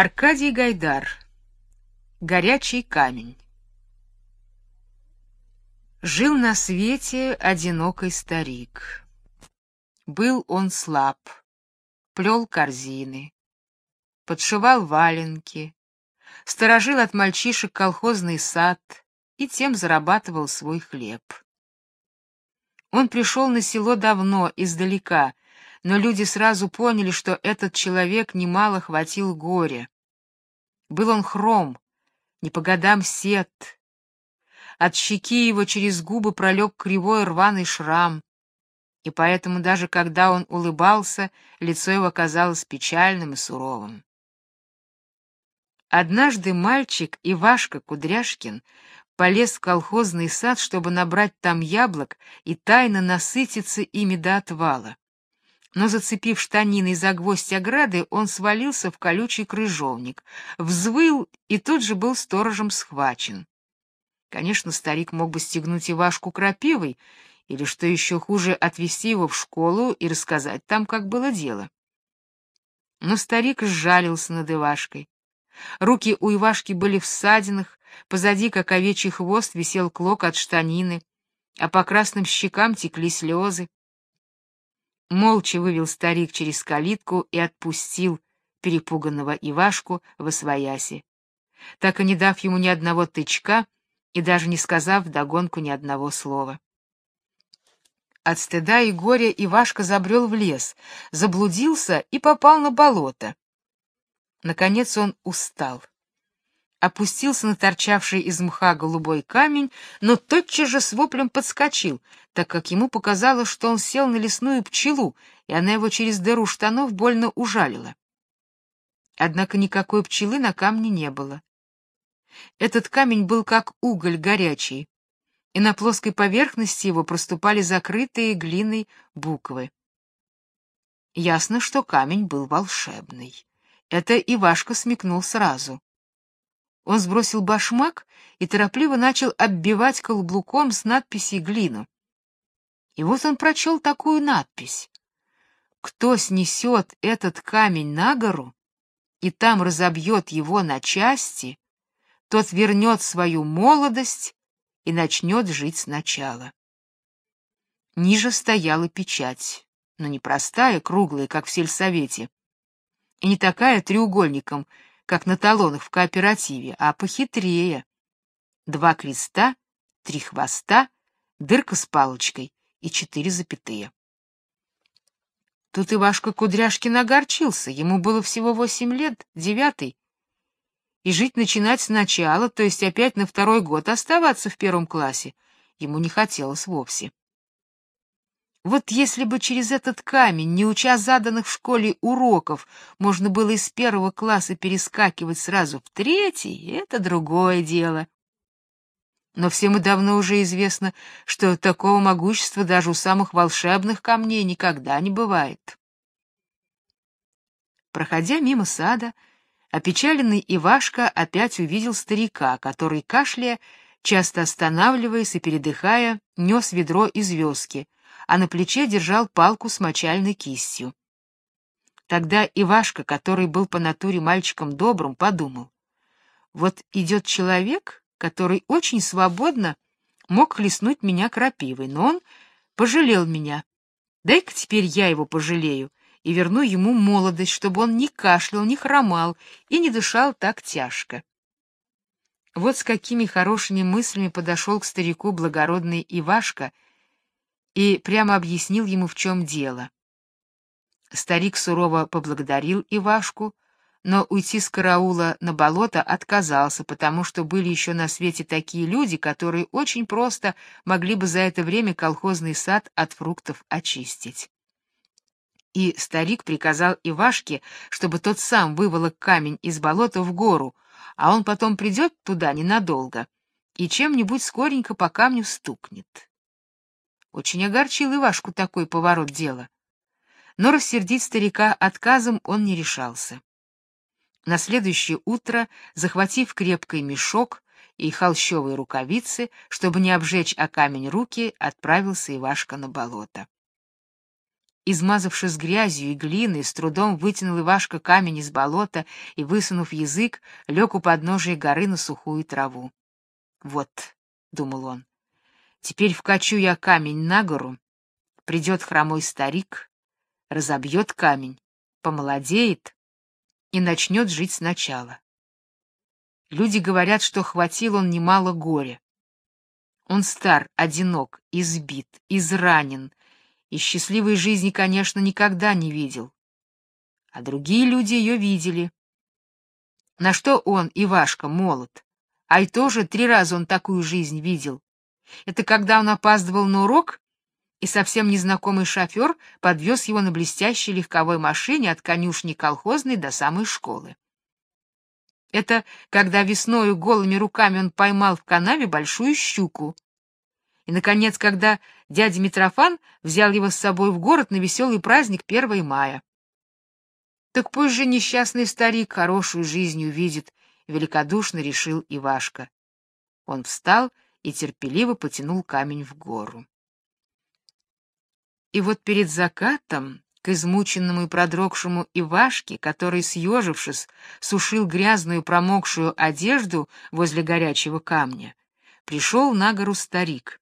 Аркадий Гайдар. Горячий камень. Жил на свете одинокий старик. Был он слаб, плел корзины, подшивал валенки, сторожил от мальчишек колхозный сад и тем зарабатывал свой хлеб. Он пришел на село давно, издалека, но люди сразу поняли, что этот человек немало хватил горя. Был он хром, не по годам сет. От щеки его через губы пролег кривой рваный шрам, и поэтому даже когда он улыбался, лицо его казалось печальным и суровым. Однажды мальчик Ивашка Кудряшкин полез в колхозный сад, чтобы набрать там яблок и тайно насытиться ими до отвала но, зацепив штаниной за гвоздь ограды, он свалился в колючий крыжовник, взвыл и тут же был сторожем схвачен. Конечно, старик мог бы стегнуть Ивашку крапивой, или, что еще хуже, отвезти его в школу и рассказать там, как было дело. Но старик сжалился над Ивашкой. Руки у Ивашки были в ссадинах, позади, как овечий хвост, висел клок от штанины, а по красным щекам текли слезы. Молча вывел старик через калитку и отпустил перепуганного Ивашку в освояси, так и не дав ему ни одного тычка и даже не сказав вдогонку ни одного слова. От стыда и горя Ивашка забрел в лес, заблудился и попал на болото. Наконец он устал опустился на торчавший из мха голубой камень, но тотчас же с воплем подскочил, так как ему показалось, что он сел на лесную пчелу, и она его через дыру штанов больно ужалила. Однако никакой пчелы на камне не было. Этот камень был как уголь горячий, и на плоской поверхности его проступали закрытые глиной буквы. Ясно, что камень был волшебный. Это Ивашка смекнул сразу. Он сбросил башмак и торопливо начал оббивать каблуком с надписью глину. И вот он прочел такую надпись. «Кто снесет этот камень на гору и там разобьет его на части, тот вернет свою молодость и начнет жить сначала». Ниже стояла печать, но не простая, круглая, как в сельсовете, и не такая треугольником — как на талонах в кооперативе, а похитрее. Два креста, три хвоста, дырка с палочкой и четыре запятые. Тут Ивашка Кудряшкин огорчился, ему было всего восемь лет, девятый. И жить начинать сначала, то есть опять на второй год оставаться в первом классе, ему не хотелось вовсе. Вот если бы через этот камень, не уча заданных в школе уроков, можно было из первого класса перескакивать сразу в третий, это другое дело. Но всем и давно уже известно, что такого могущества даже у самых волшебных камней никогда не бывает. Проходя мимо сада, опечаленный Ивашка опять увидел старика, который, кашляя, часто останавливаясь и передыхая, нес ведро из вёски — а на плече держал палку с мочальной кистью. Тогда Ивашка, который был по натуре мальчиком добрым, подумал: вот идет человек, который очень свободно мог хлестнуть меня крапивой, но он пожалел меня. Дай-ка теперь я его пожалею и верну ему молодость, чтобы он не кашлял, не хромал и не дышал так тяжко. Вот с какими хорошими мыслями подошел к старику благородный Ивашка — и прямо объяснил ему, в чем дело. Старик сурово поблагодарил Ивашку, но уйти с караула на болото отказался, потому что были еще на свете такие люди, которые очень просто могли бы за это время колхозный сад от фруктов очистить. И старик приказал Ивашке, чтобы тот сам выволок камень из болота в гору, а он потом придет туда ненадолго и чем-нибудь скоренько по камню стукнет. Очень огорчил Ивашку такой поворот дела. Но рассердить старика отказом он не решался. На следующее утро, захватив крепкий мешок и холщовые рукавицы, чтобы не обжечь о камень руки, отправился Ивашка на болото. Измазавшись грязью и глиной, с трудом вытянул Ивашка камень из болота и, высунув язык, лег у подножия горы на сухую траву. «Вот», — думал он, — «теперь вкачу я камень на гору, придет хромой старик, разобьет камень, помолодеет и начнет жить сначала. Люди говорят, что хватил он немало горя. Он стар, одинок, избит, изранен, и счастливой жизни, конечно, никогда не видел. А другие люди ее видели. На что он, Ивашка, молод? А и тоже три раза он такую жизнь видел. Это когда он опаздывал на урок, и совсем незнакомый шофер подвез его на блестящей легковой машине от конюшни колхозной до самой школы. Это когда весною голыми руками он поймал в канаве большую щуку. И, наконец, когда дядя Митрофан взял его с собой в город на веселый праздник 1 мая. Так пусть же несчастный старик хорошую жизнь увидит, великодушно решил Ивашка. Он встал и терпеливо потянул камень в гору. И вот перед закатом к измученному и продрогшему Ивашке, который, съежившись, сушил грязную промокшую одежду возле горячего камня, пришел на гору старик.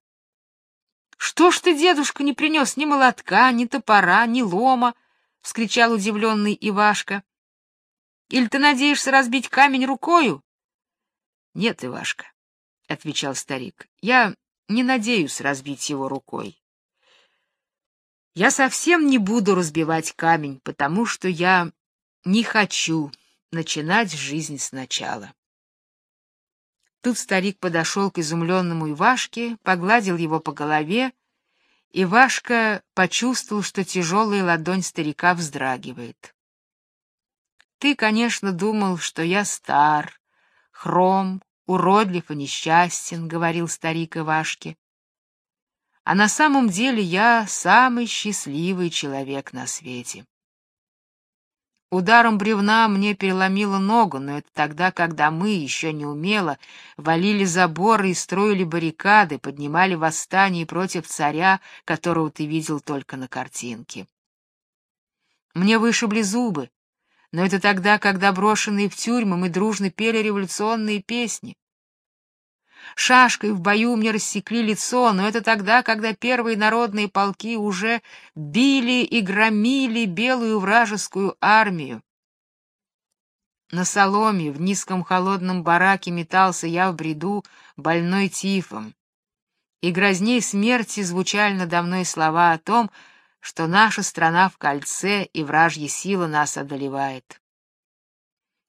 — Что ж ты, дедушка, не принес ни молотка, ни топора, ни лома? — вскричал удивленный Ивашка. — Или ты надеешься разбить камень рукою? — Нет, Ивашка, — отвечал старик, — я не надеюсь разбить его рукой. Я совсем не буду разбивать камень, потому что я не хочу начинать жизнь сначала. Тут старик подошел к изумленному Ивашке, погладил его по голове, и Ивашка почувствовал, что тяжелая ладонь старика вздрагивает. Ты, конечно, думал, что я стар, хром, уродлив и несчастен, — говорил старик Ивашке а на самом деле я самый счастливый человек на свете. Ударом бревна мне переломило ногу, но это тогда, когда мы, еще не умело, валили заборы и строили баррикады, поднимали восстание против царя, которого ты видел только на картинке. Мне вышибли зубы, но это тогда, когда, брошенные в тюрьмы, мы дружно пели революционные песни. Шашкой в бою мне рассекли лицо, но это тогда, когда первые народные полки уже били и громили белую вражескую армию. На соломе в низком холодном бараке метался я в бреду, больной тифом. И грозней смерти звучали надо мной слова о том, что наша страна в кольце и вражья сила нас одолевает.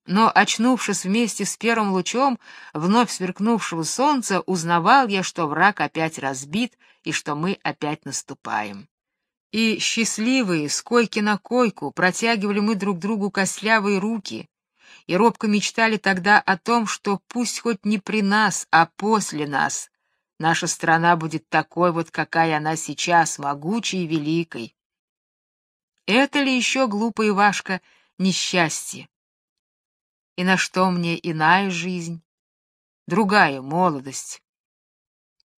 Но, очнувшись вместе с первым лучом вновь сверкнувшего солнца, узнавал я, что враг опять разбит и что мы опять наступаем. И счастливые, с койки на койку, протягивали мы друг другу костлявые руки, и робко мечтали тогда о том, что пусть хоть не при нас, а после нас наша страна будет такой вот, какая она сейчас, могучей и великой. Это ли еще, глупый Ивашка, несчастье? И на что мне иная жизнь, другая молодость?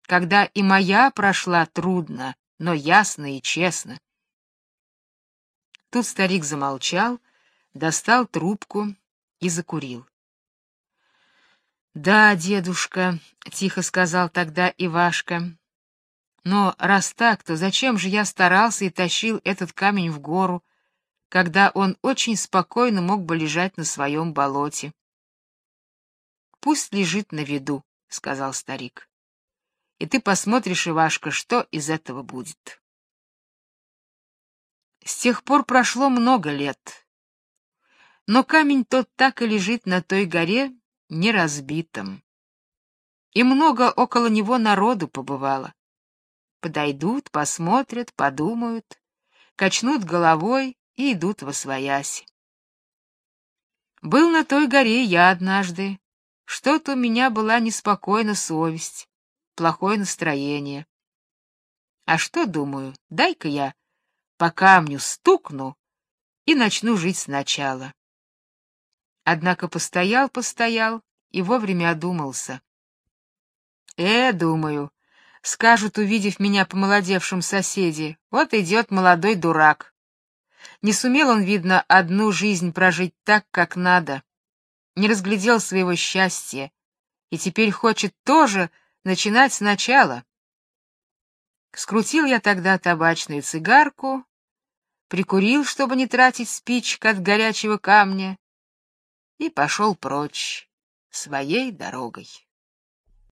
Когда и моя прошла трудно, но ясно и честно. Тут старик замолчал, достал трубку и закурил. «Да, дедушка», — тихо сказал тогда Ивашка, — «но раз так, то зачем же я старался и тащил этот камень в гору, когда он очень спокойно мог бы лежать на своем болоте. «Пусть лежит на виду», — сказал старик. «И ты посмотришь, Ивашка, что из этого будет». С тех пор прошло много лет, но камень тот так и лежит на той горе, неразбитым. И много около него народу побывало. Подойдут, посмотрят, подумают, качнут головой и идут во свояси. Был на той горе я однажды. Что-то у меня была неспокойна совесть, плохое настроение. А что, думаю, дай-ка я по камню стукну и начну жить сначала. Однако постоял-постоял и вовремя одумался. Э, думаю, Скажут, увидев меня помолодевшим соседи, вот идет молодой дурак. Не сумел он, видно, одну жизнь прожить так, как надо. Не разглядел своего счастья и теперь хочет тоже начинать сначала. Скрутил я тогда табачную цигарку, прикурил, чтобы не тратить спичек от горячего камня, и пошел прочь своей дорогой.